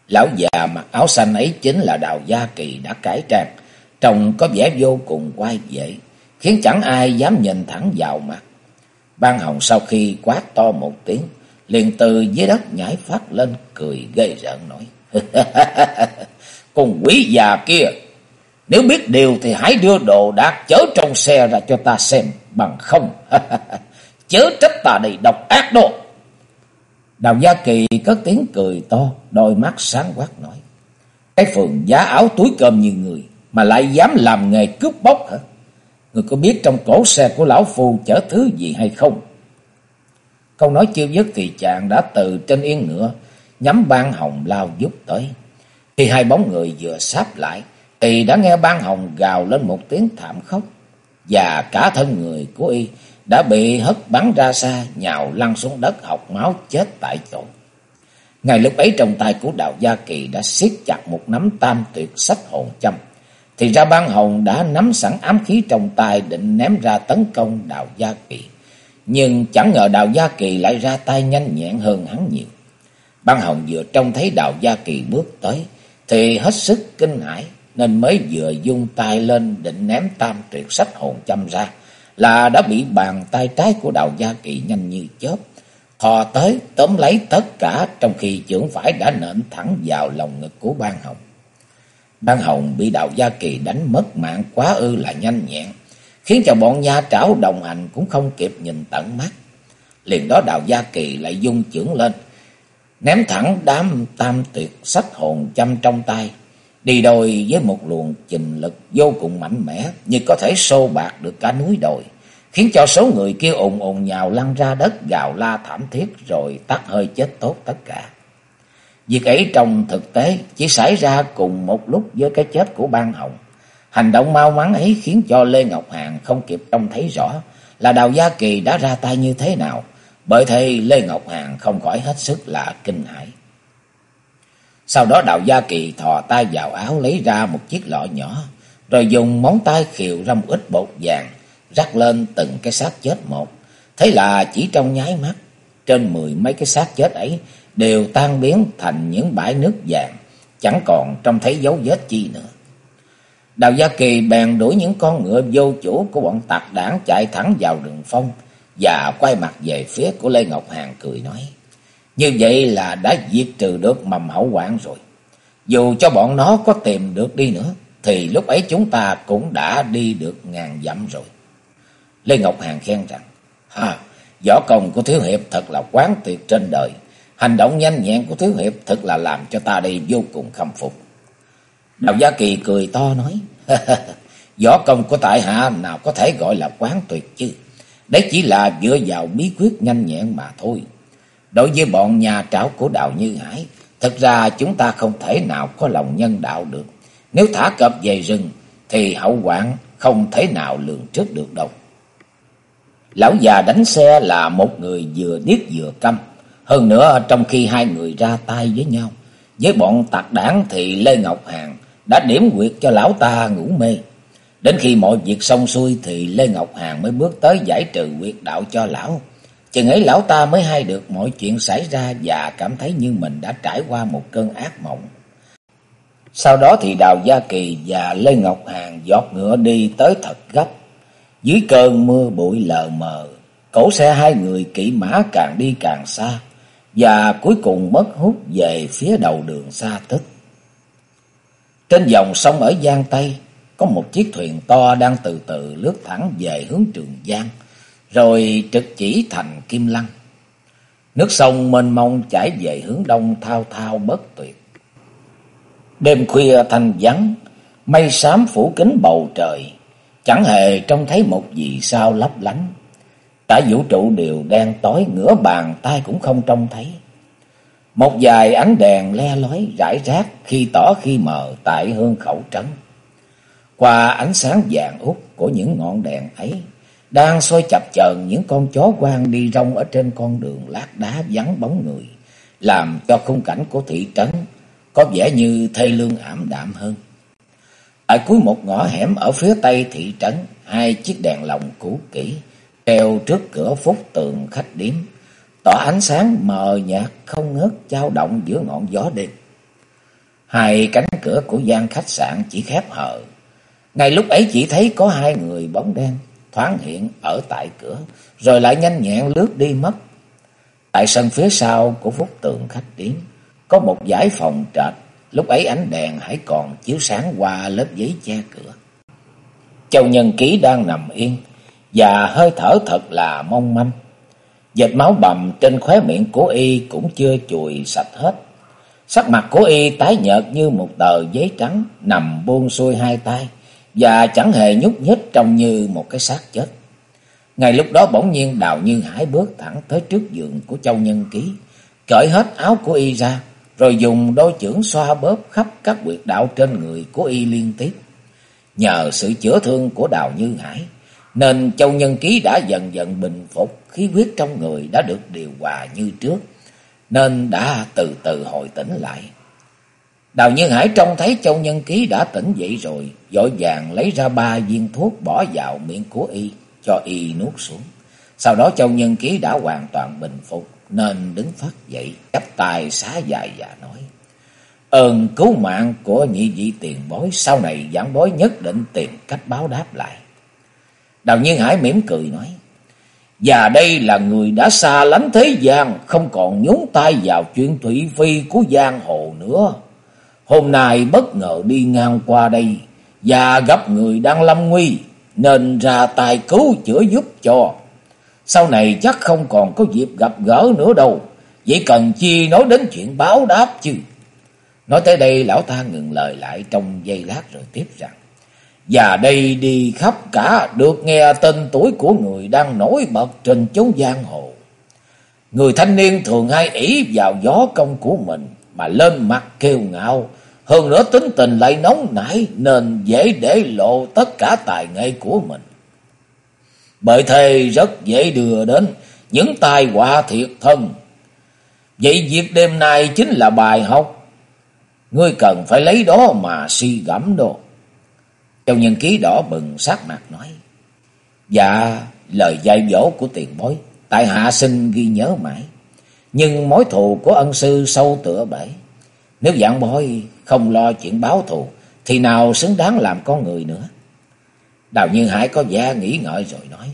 Lão già mặc áo xanh ấy chính là Đào Gia Kỳ đã cải trang, trông có vẻ vô cùng quay dễ, khiến chẳng ai dám nhìn thẳng vào mặt. Ban Hồng sau khi quát to một tiếng, liền từ dưới đất nhảy phát lên cười gây rợn nói: "Con quý già kia, nếu biết điều thì hãy đưa đồ đạc chớ trong xe ra cho ta xem, bằng không. chớ trách ta đầy độc ác độ. Đào Gia Kỳ cất tiếng cười to, đôi mắt sáng quát nói. Cái phường giá áo túi cơm như người, mà lại dám làm nghề cướp bóc hả? Người có biết trong cổ xe của lão phu chở thứ gì hay không? Câu nói chưa dứt thì chàng đã từ trên yên ngựa, nhắm ban hồng lao giúp tới. Khi hai bóng người vừa sáp lại, thì đã nghe ban hồng gào lên một tiếng thảm khóc Và cả thân người của y đã bị hất bắn ra xa, nhào lăn xuống đất học máu chết tại chỗ. Ngay lúc ấy trong tay của Đào Gia Kỳ đã siết chặt một nắm tam tuyệt sách hồn châm. Thì ra ban hồng đã nắm sẵn ám khí trong tay định ném ra tấn công Đào Gia Kỳ. Nhưng chẳng ngờ Đào Gia Kỳ lại ra tay nhanh nhẹn hơn hắn nhiều. Ban hồng vừa trông thấy Đào Gia Kỳ bước tới thì hết sức kinh hãi nên mới vừa dung tay lên định ném tam tuyệt sách hồn châm ra, là đã bị bàn tay trái của đào gia kỳ nhanh như chớp, thò tới tóm lấy tất cả trong khi chưởng phải đã nện thẳng vào lòng ngực của ban hồng. Ban hồng bị đào gia kỳ đánh mất mạng quá ư là nhanh nhẹn, khiến cho bọn nha trảo đồng hành cũng không kịp nhìn tận mắt. Liền đó đào gia kỳ lại dung chưởng lên, ném thẳng đám tam tuyệt sách hồn châm trong tay, đi đôi với một luồng trình lực vô cùng mạnh mẽ như có thể xô bạc được cả núi đồi, khiến cho số người kia ồn ồn nhào lăn ra đất gào la thảm thiết rồi tắt hơi chết tốt tất cả. Việc ấy trong thực tế chỉ xảy ra cùng một lúc với cái chết của Ban Hồng. Hành động mau mắn ấy khiến cho Lê Ngọc Hàn không kịp trông thấy rõ là Đào Gia Kỳ đã ra tay như thế nào, bởi thế Lê Ngọc Hàn không khỏi hết sức là kinh hãi. Sau đó đào gia kỳ thò tay vào áo lấy ra một chiếc lọ nhỏ, rồi dùng móng tay khiều ra một ít bột vàng, rắc lên từng cái xác chết một. Thế là chỉ trong nháy mắt, trên mười mấy cái xác chết ấy đều tan biến thành những bãi nước vàng, chẳng còn trông thấy dấu vết chi nữa. Đào Gia Kỳ bèn đuổi những con ngựa vô chủ của bọn tặc đảng chạy thẳng vào rừng phong và quay mặt về phía của Lê Ngọc Hàng cười nói. Như vậy là đã diệt trừ được mầm hậu quản rồi. Dù cho bọn nó có tìm được đi nữa, thì lúc ấy chúng ta cũng đã đi được ngàn dặm rồi. Lê Ngọc Hàng khen rằng, ha, võ công của Thiếu Hiệp thật là quán tuyệt trên đời. Hành động nhanh nhẹn của Thiếu Hiệp thật là làm cho ta đây vô cùng khâm phục. Đào Gia Kỳ cười to nói, võ công của tại hạ nào có thể gọi là quán tuyệt chứ. Đấy chỉ là dựa vào bí quyết nhanh nhẹn mà thôi. Đối với bọn nhà trảo của Đào Như Hải, thật ra chúng ta không thể nào có lòng nhân đạo được. Nếu thả cọp về rừng, thì hậu quản không thể nào lường trước được đâu. Lão già đánh xe là một người vừa điếc vừa câm. Hơn nữa trong khi hai người ra tay với nhau, với bọn tặc đảng thì Lê Ngọc Hàng đã điểm quyệt cho lão ta ngủ mê. Đến khi mọi việc xong xuôi thì Lê Ngọc Hàng mới bước tới giải trừ quyệt đạo cho lão. Chừng ấy lão ta mới hay được mọi chuyện xảy ra và cảm thấy như mình đã trải qua một cơn ác mộng. Sau đó thì Đào Gia Kỳ và Lê Ngọc Hàng giọt ngựa đi tới thật gấp. Dưới cơn mưa bụi lờ mờ, cổ xe hai người kỵ mã càng đi càng xa, và cuối cùng mất hút về phía đầu đường xa tích. Trên dòng sông ở Giang Tây, có một chiếc thuyền to đang từ từ lướt thẳng về hướng Trường Giang, rồi trực chỉ thành Kim Lăng. Nước sông mênh mông chảy về hướng đông thao thao bất tuyệt. Đêm khuya thanh vắng, mây xám phủ kín bầu trời, chẳng hề trông thấy một gì sao lấp lánh. Cả vũ trụ đều đen tối, ngửa bàn tay cũng không trông thấy. Một vài ánh đèn le lói rải rác khi tỏ khi mờ tại hương khẩu trấn. Qua ánh sáng vàng út của những ngọn đèn ấy, đang soi chập chờn những con chó quang đi rong ở trên con đường lát đá vắng bóng người, làm cho khung cảnh của thị trấn có vẻ như thê lương ảm đạm hơn. Ở cuối một ngõ hẻm ở phía tây thị trấn, hai chiếc đèn lồng cũ kỹ treo trước cửa phúc tường khách điếm, tỏ ánh sáng mờ nhạt không ngớt dao động giữa ngọn gió đêm. Hai cánh cửa của gian khách sạn chỉ khép hờ. Ngay lúc ấy chỉ thấy có hai người bóng đen thoáng hiện ở tại cửa, rồi lại nhanh nhẹn lướt đi mất. Tại sân phía sau của phúc tường khách điếm, có một dãy phòng trệt, lúc ấy ánh đèn hãy còn chiếu sáng qua lớp giấy che cửa. Châu Nhân Ký đang nằm yên, và hơi thở thật là mong manh. dịch máu bầm trên khóe miệng của y cũng chưa chùi sạch hết. Sắc mặt của y tái nhợt như một tờ giấy trắng nằm buông xuôi hai tay và chẳng hề nhúc nhích trông như một cái xác chết. ngay lúc đó bỗng nhiên Đào Như Hải bước thẳng tới trước giường của Châu Nhân Ký, cởi hết áo của y ra, rồi dùng đôi chưởng xoa bóp khắp các quyệt đạo trên người của y liên tiếp. Nhờ sự chữa thương của Đào Như Hải, nên Châu Nhân Ký đã dần dần bình phục, khí huyết trong người đã được điều hòa như trước, nên đã từ từ hồi tỉnh lại. Đào Như Hải trông thấy Châu Nhân Ký đã tỉnh dậy rồi, vội vàng lấy ra ba viên thuốc bỏ vào miệng của y, cho y nuốt xuống. Sau đó Châu Nhân Ký đã hoàn toàn bình phục, nên đứng phát dậy, chắp tay xá dài và nói. Ơn cứu mạng của nhị vị tiền bối, sau này giảng bối nhất định tìm cách báo đáp lại. Đào Nhiên Hải mỉm cười nói. Và đây là người đã xa lánh thế gian, không còn nhúng tay vào chuyện thủy phi của giang hồ nữa. Hôm nay bất ngờ đi ngang qua đây và gặp người đang lâm nguy, nên ra tài cứu chữa giúp cho. Sau này chắc không còn có dịp gặp gỡ nữa đâu, vậy cần chi nói đến chuyện báo đáp chứ. Nói tới đây lão ta ngừng lời lại trong giây lát rồi tiếp rằng. Và đây đi khắp cả được nghe tên tuổi của người đang nổi bật trên chốn giang hồ. Người thanh niên thường hay ỷ vào gió công của mình mà lên mặt kêu ngạo. Hơn nữa tính tình lại nóng nảy nên dễ để lộ tất cả tài nghệ của mình. Bởi thế rất dễ đưa đến những tai họa thiệt thân. Vậy việc đêm nay chính là bài học. Ngươi cần phải lấy đó mà suy gẫm đồ. Châu Nhân Ký đỏ bừng sát mặt nói. Dạ, lời dạy dỗ của tiền bối, tại hạ xin ghi nhớ mãi. Nhưng mối thù của ân sư sâu tựa bể. Nếu dạng bối không lo chuyện báo thù, thì nào xứng đáng làm con người nữa. Đào Như Hải có vẻ nghĩ ngợi rồi nói.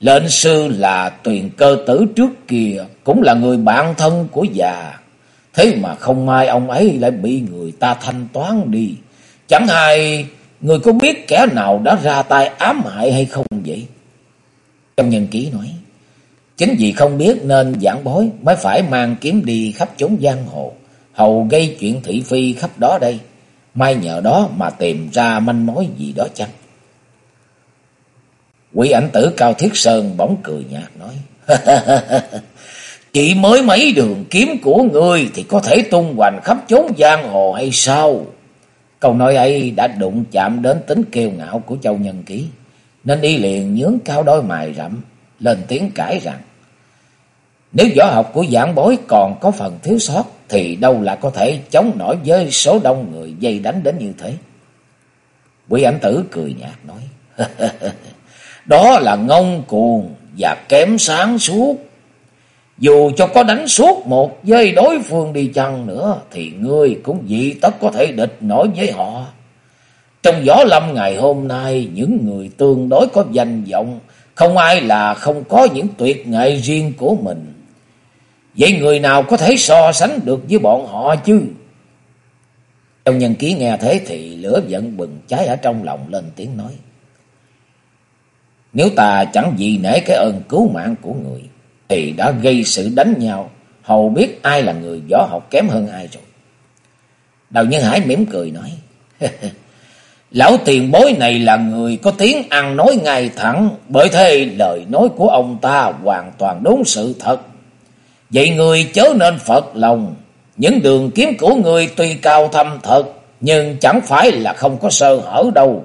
Lệnh sư là tuyền cơ tử trước kia, cũng là người bạn thân của già. Thế mà không may ông ấy lại bị người ta thanh toán đi. Chẳng hay người có biết kẻ nào đã ra tay ám hại hay không vậy? Trong nhân ký nói. Chính vì không biết nên giảng bối mới phải mang kiếm đi khắp chốn giang hồ. Hầu gây chuyện thị phi khắp đó đây. May nhờ đó mà tìm ra manh mối gì đó chăng? Quỷ ảnh tử Cao Thiết Sơn bỗng cười nhạt nói. Chỉ mới mấy đường kiếm của ngươi thì có thể tung hoành khắp chốn giang hồ hay sao? Câu nói ấy đã đụng chạm đến tính kiêu ngạo của Châu Nhân Ký. Nên y liền nhướng cao đôi mày rậm, lên tiếng cãi rằng. Nếu võ học của giảng bối còn có phần thiếu sót thì đâu là có thể chống nổi với số đông người dây đánh đến như thế. Quỷ ảnh tử cười nhạt nói. Đó là ngông cuồng và kém sáng suốt. Dù cho có đánh suốt một với đối phương đi chăng nữa thì ngươi cũng dị tất có thể địch nổi với họ. Trong gió lâm ngày hôm nay những người tương đối có danh vọng không ai là không có những tuyệt nghệ riêng của mình. Vậy người nào có thể so sánh được với bọn họ chứ? Trong nhân ký nghe thế thì lửa giận bừng cháy ở trong lòng lên tiếng nói. Nếu ta chẳng vì nể cái ơn cứu mạng của người, thì đã gây sự đánh nhau, hầu biết ai là người võ học kém hơn ai rồi. Đào Nhân Hải mỉm cười nói, Lão tiền bối này là người có tiếng ăn nói ngay thẳng, bởi thế lời nói của ông ta hoàn toàn đúng sự thật. Vậy người chớ nên phật lòng, những đường kiếm của người tuy cao thâm thật, nhưng chẳng phải là không có sơ hở đâu.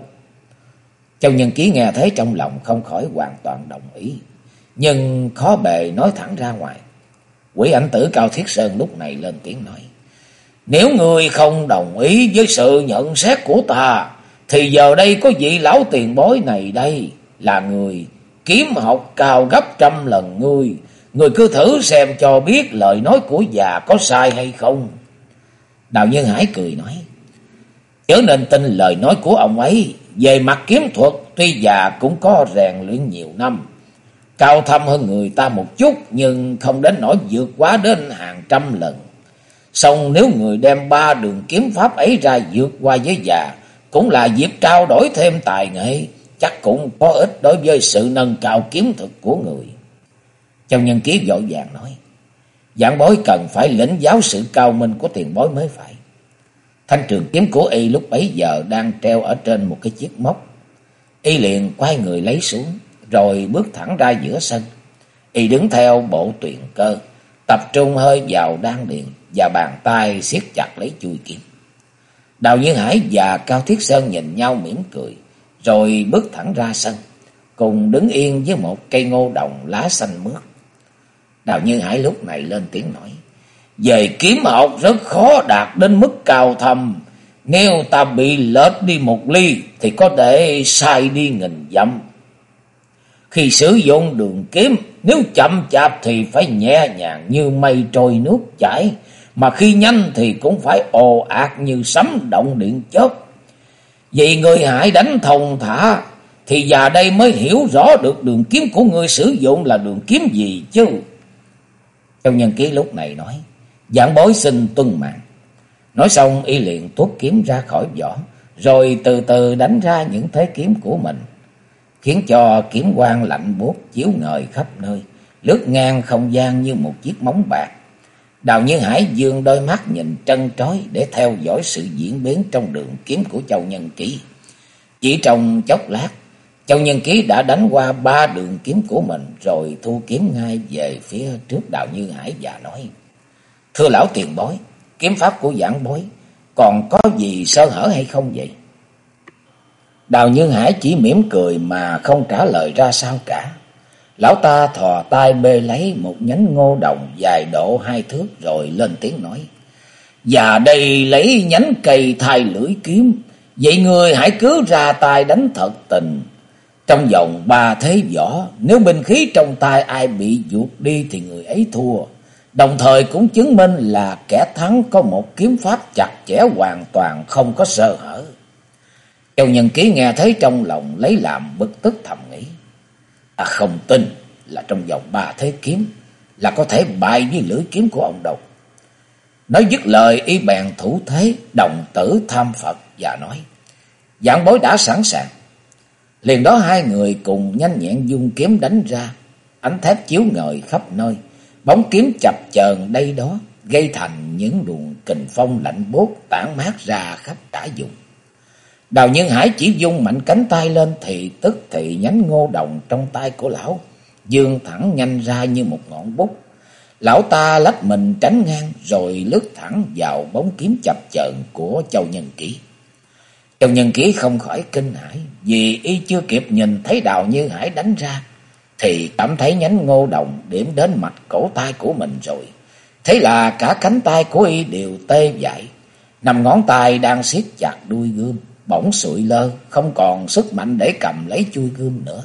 Châu Nhân Ký nghe thấy trong lòng không khỏi hoàn toàn đồng ý. Nhưng khó bề nói thẳng ra ngoài. Quỷ ảnh tử Cao Thiết Sơn lúc này lên tiếng nói. Nếu người không đồng ý với sự nhận xét của ta, thì giờ đây có vị lão tiền bối này đây là người kiếm học cao gấp trăm lần ngươi. Người cứ thử xem cho biết lời nói của già có sai hay không. Đào Nhân Hải cười nói. Chớ nên tin lời nói của ông ấy. Về mặt kiếm thuật, tuy già cũng có rèn luyện nhiều năm. Cao thâm hơn người ta một chút, nhưng không đến nỗi vượt quá đến hàng trăm lần. Xong nếu người đem ba đường kiếm pháp ấy ra vượt qua với già, cũng là dịp trao đổi thêm tài nghệ, chắc cũng có ích đối với sự nâng cao kiếm thuật của người. Châu Nhân Ký vội vàng nói, giảng bối cần phải lĩnh giáo sự cao minh của tiền bối mới phải. Thanh trường kiếm của y lúc bấy giờ đang treo ở trên một cái chiếc móc. Y liền quay người lấy xuống, rồi bước thẳng ra giữa sân. Y đứng theo bộ tuyển cơ, tập trung hơi vào đan điện và bàn tay siết chặt lấy chui kiếm. Đào Như Hải và Cao Thiết Sơn nhìn nhau mỉm cười, rồi bước thẳng ra sân, cùng đứng yên với một cây ngô đồng lá xanh mướt. Đào Như Hải lúc này lên tiếng nói về kiếm học rất khó đạt đến mức cao thâm. Nếu ta bị lệch đi một ly thì có thể sai đi nghìn dặm. Khi sử dụng đường kiếm, nếu chậm chạp thì phải nhẹ nhàng như mây trôi nước chảy. Mà khi nhanh thì cũng phải ồ ạt như sấm động điện chớp. Vì người hại đánh thông thả, thì già đây mới hiểu rõ được đường kiếm của người sử dụng là đường kiếm gì chứ. Trong nhân ký lúc này nói. Giảng bối xin tuân mạng. Nói xong y liền tuốt kiếm ra khỏi vỏ, rồi từ từ đánh ra những thế kiếm của mình, khiến cho kiếm quang lạnh buốt chiếu ngời khắp nơi, lướt ngang không gian như một chiếc móng bạc. Đào Như Hải dương đôi mắt nhìn trân trói để theo dõi sự diễn biến trong đường kiếm của Châu Nhân Ký. Chỉ trong chốc lát, Châu Nhân Ký đã đánh qua ba đường kiếm của mình rồi thu kiếm ngay về phía trước Đào Như Hải và nói. Thưa lão tiền bối, kiếm pháp của giảng bối còn có gì sơ hở hay không vậy? Đào như Hải chỉ mỉm cười mà không trả lời ra sao cả. Lão ta thò tay bê lấy một nhánh ngô đồng dài độ hai thước rồi lên tiếng nói. Và đây lấy nhánh cây thay lưỡi kiếm. Vậy người hãy cứ ra tay đánh thật tình. Trong vòng ba thế võ, nếu binh khí trong tay ai bị vụt đi thì người ấy thua. Đồng thời cũng chứng minh là kẻ thắng có một kiếm pháp chặt chẽ hoàn toàn không có sơ hở. Châu Nhân Ký nghe thấy trong lòng lấy làm bực tức thầm nghĩ. À không tin là trong vòng ba thế kiếm là có thể bại với lưỡi kiếm của ông đâu. Nói dứt lời, y bèn thủ thế, đồng tử tham Phật và nói. Dạng bối đã sẵn sàng. Liền đó hai người cùng nhanh nhẹn dung kiếm đánh ra. Ánh thép chiếu ngời khắp nơi. Bóng kiếm chập chờn đây đó. Gây thành những luồng kình phong lạnh bốt tản mát ra khắp cả vùng. Đào Nhân Hải chỉ dung mạnh cánh tay lên thì tức thì nhánh ngô đồng trong tay của lão. Dương thẳng nhanh ra như một ngọn bút. Lão ta lách mình tránh ngang rồi lướt thẳng vào bóng kiếm chập chờn của Châu Nhân Ký. Châu Nhân Ký không khỏi kinh hãi vì y chưa kịp nhìn thấy Đào Như Hải đánh ra thì cảm thấy nhánh ngô đồng điểm đến mạch cổ tay của mình rồi. Thế là cả cánh tay của y đều tê dại, nằm ngón tay đang siết chặt đuôi gươm, bỗng sụi lơ, không còn sức mạnh để cầm lấy chui gươm nữa.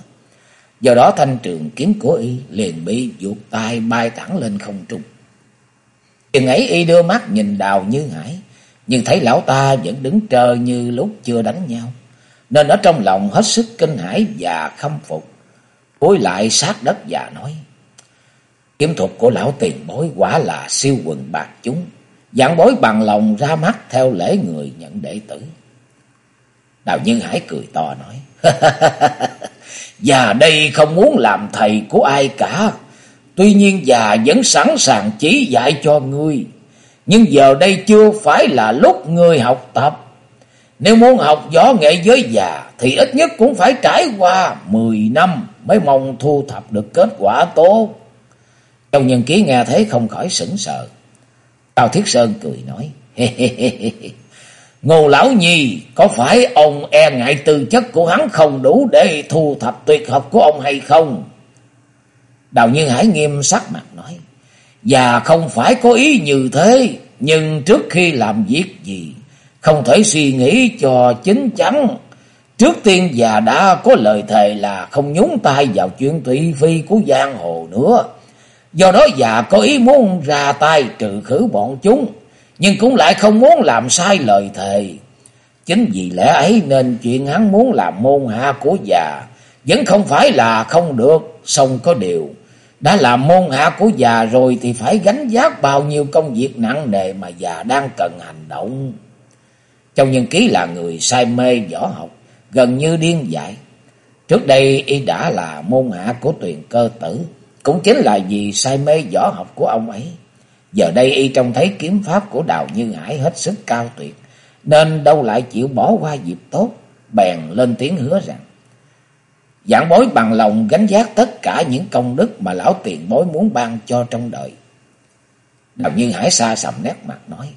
Do đó thanh trường kiếm của y liền bị vụt tay bay thẳng lên không trung. Chừng ấy y đưa mắt nhìn đào như hải, nhưng thấy lão ta vẫn đứng trơ như lúc chưa đánh nhau. Nên ở trong lòng hết sức kinh hãi và khâm phục. Cúi lại sát đất và nói. Kiếm thuật của lão tiền bối quả là siêu quần bạc chúng. Dạng bối bằng lòng ra mắt theo lễ người nhận đệ tử. Đào Nhân Hải cười to nói. Già đây không muốn làm thầy của ai cả. Tuy nhiên già vẫn sẵn sàng chỉ dạy cho ngươi. Nhưng giờ đây chưa phải là lúc ngươi học tập. Nếu muốn học võ nghệ với già, thì ít nhất cũng phải trải qua 10 năm mới mong thu thập được kết quả tốt. Trong nhân ký nghe thấy không khỏi sững sờ. Cao Thiết Sơn cười nói. Ngô Lão Nhi, có phải ông e ngại tư chất của hắn không đủ để thu thập tuyệt học của ông hay không? Đào như Hải nghiêm sắc mặt nói. Và không phải có ý như thế, nhưng trước khi làm việc gì, không thể suy nghĩ cho chính chắn. Trước tiên già đã có lời thề là không nhúng tay vào chuyện thị phi của giang hồ nữa. Do đó già có ý muốn ra tay trừ khử bọn chúng nhưng cũng lại không muốn làm sai lời thề. Chính vì lẽ ấy nên chuyện hắn muốn làm môn hạ của già vẫn không phải là không được, song có điều. Đã làm môn hạ của già rồi thì phải gánh vác bao nhiêu công việc nặng nề mà già đang cần hành động. Trong nhân ký là người say mê võ học, gần như điên dại. Trước đây y đã là môn hạ của tuyền cơ tử, cũng chính là vì say mê võ học của ông ấy. Giờ đây y trông thấy kiếm pháp của Đào Như Hải hết sức cao tuyệt, nên đâu lại chịu bỏ qua dịp tốt, bèn lên tiếng hứa rằng. Giảng bối bằng lòng gánh giác tất cả những công đức mà lão tiền bối muốn ban cho trong đời. Đào Như Hải xa sầm nét mặt nói,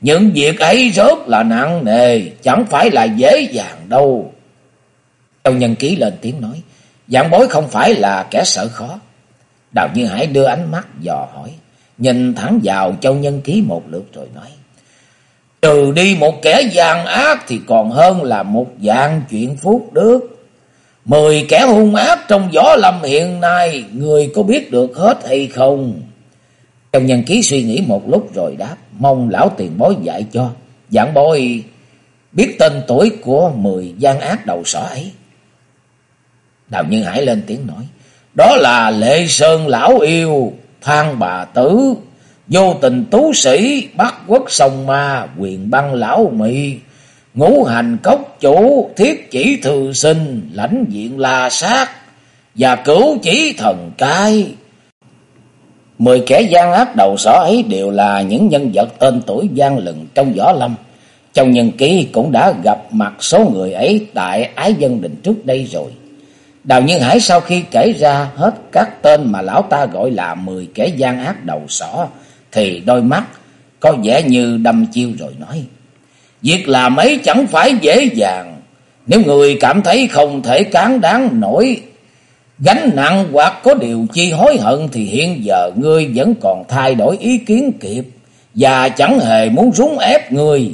những việc ấy rất là nặng nề, chẳng phải là dễ dàng đâu. Châu Nhân Ký lên tiếng nói, giảng bối không phải là kẻ sợ khó. Đào Như Hải đưa ánh mắt dò hỏi, nhìn thẳng vào Châu Nhân Ký một lượt rồi nói. Trừ đi một kẻ gian ác thì còn hơn là một dạng chuyện phúc đức. Mười kẻ hung ác trong võ lâm hiện nay, người có biết được hết hay không? Châu Nhân Ký suy nghĩ một lúc rồi đáp, mong lão tiền bối dạy cho. Dạng bối biết tên tuổi của mười gian ác đầu sỏ ấy. Đào Nhân Hải lên tiếng nói, đó là Lệ Sơn Lão Yêu, Thang bà tử, vô tình tú sĩ, bắt quốc sông ma, quyền băng lão mị, ngũ hành cốc chủ, thiết chỉ thư sinh, lãnh diện la sát, và cửu chỉ thần cai. Mười kẻ gian ác đầu sỏ ấy đều là những nhân vật tên tuổi gian lừng trong võ lâm. Trong nhân ký cũng đã gặp mặt số người ấy tại Ái Dân Đình trước đây rồi. Đào Nhân Hải sau khi kể ra hết các tên mà lão ta gọi là mười kẻ gian ác đầu sỏ, thì đôi mắt có vẻ như đâm chiêu rồi nói. Việc làm ấy chẳng phải dễ dàng, nếu người cảm thấy không thể cán đáng nổi gánh nặng hoặc có điều chi hối hận thì hiện giờ ngươi vẫn còn thay đổi ý kiến kịp và chẳng hề muốn rúng ép ngươi.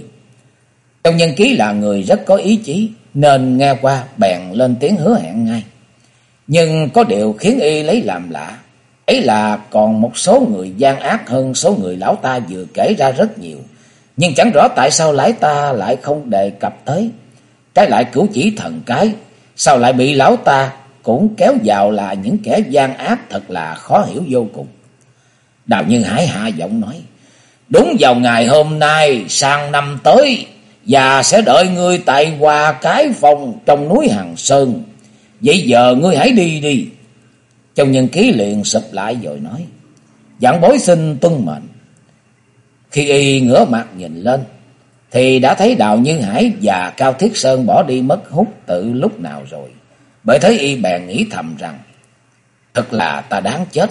Trong nhân ký là người rất có ý chí nên nghe qua bèn lên tiếng hứa hẹn ngay. Nhưng có điều khiến y lấy làm lạ. Ấy là còn một số người gian ác hơn số người lão ta vừa kể ra rất nhiều. Nhưng chẳng rõ tại sao lái ta lại không đề cập tới. Trái lại cửu chỉ thần cái, sao lại bị lão ta cũng kéo vào là những kẻ gian ác thật là khó hiểu vô cùng. Đào Nhân Hải hạ giọng nói, đúng vào ngày hôm nay sang năm tới, và sẽ đợi ngươi tại hòa cái phòng trong núi Hằng Sơn. Vậy giờ ngươi hãy đi đi. Trong nhân ký liền sụp lại rồi nói, dặn bối xin tuân mệnh. Khi y ngửa mặt nhìn lên, thì đã thấy Đào Như Hải và Cao Thiết Sơn bỏ đi mất hút từ lúc nào rồi. Bởi thế y bèn nghĩ thầm rằng, thật là ta đáng chết.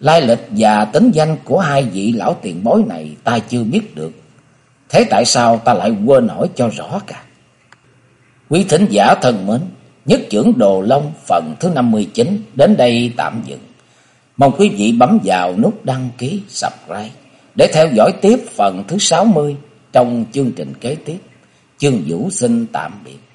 Lai lịch và tính danh của hai vị lão tiền bối này ta chưa biết được. Thế tại sao ta lại quên hỏi cho rõ cả? Quý thính giả thân mến, nhất trưởng Đồ Long phần thứ 59 đến đây tạm dừng. Mong quý vị bấm vào nút đăng ký, subscribe để theo dõi tiếp phần thứ 60 trong chương trình kế tiếp. Chương Vũ xin tạm biệt.